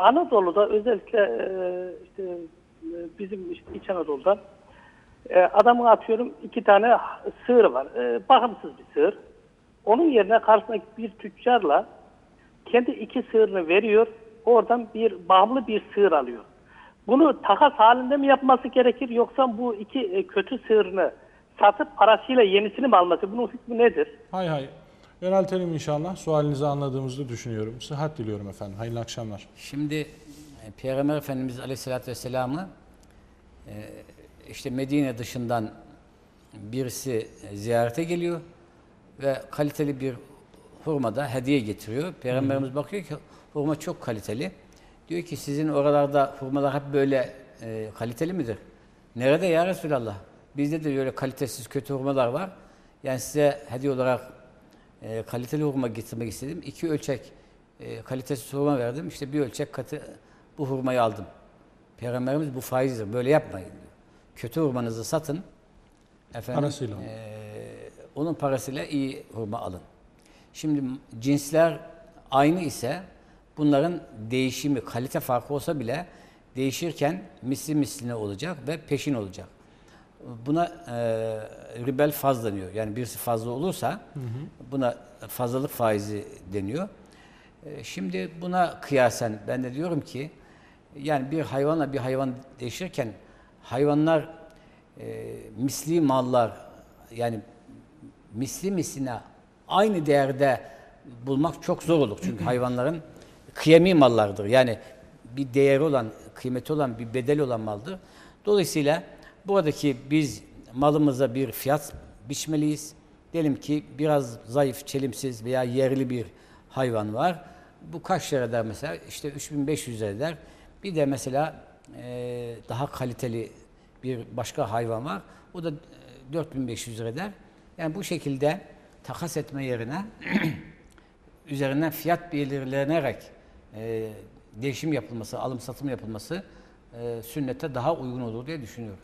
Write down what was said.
Anadolu'da özellikle e, işte e, bizim işte İç Anadolu'da e, adamın atıyorum iki tane sığır var. E, bakımsız bir sığır. Onun yerine karşısındaki bir tüccarla kendi iki sığırını veriyor. Oradan bir bağımlı bir sığır alıyor. Bunu takas halinde mi yapması gerekir yoksa bu iki e, kötü sığırını satıp parasıyla yenisini mi alması? Bunun hükmü nedir? Hay hay. Yöneltelim inşallah. Sualinizi anladığımızı düşünüyorum. Sıhhat diliyorum efendim. Hayırlı akşamlar. Şimdi e, Peygamber Efendimiz Aleyhisselatü Vesselam'ı e, işte Medine dışından birisi e, ziyarete geliyor ve kaliteli bir hurma da hediye getiriyor. Peygamberimiz bakıyor ki hurma çok kaliteli. Diyor ki sizin oralarda hurmalar hep böyle e, kaliteli midir? Nerede ya Resulallah? Bizde de böyle kalitesiz kötü hurmalar var. Yani size hediye olarak e, kaliteli hurma getirmek istedim. İki ölçek e, kalitesiz hurma verdim. İşte bir ölçek katı bu hurmayı aldım. Peygamberimiz bu faizdir. Böyle yapmayın diyor. Kötü hurmanızı satın. Efendim, Parasıyla e, onun parasıyla iyi hurma alın. Şimdi cinsler aynı ise bunların değişimi, kalite farkı olsa bile değişirken misli misline olacak ve peşin olacak. Buna e, ribel faz deniyor. Yani birisi fazla olursa buna fazlalık faizi deniyor. E, şimdi buna kıyasen ben de diyorum ki yani bir hayvanla bir hayvan değişirken hayvanlar e, misli mallar yani misli misline aynı değerde bulmak çok zor olur. Çünkü hayvanların kıyami mallardır. Yani bir değeri olan, kıymeti olan, bir bedeli olan maldır. Dolayısıyla buradaki biz malımıza bir fiyat biçmeliyiz. Diyelim ki biraz zayıf, çelimsiz veya yerli bir hayvan var. Bu kaç lira eder mesela? İşte 3500 lira eder. Bir de mesela e, daha kaliteli bir başka hayvan var. O da e, 4500 lira eder. Yani bu şekilde takas etme yerine üzerinden fiyat belirlenerek e, değişim yapılması, alım satım yapılması e, sünnete daha uygun olur diye düşünüyorum.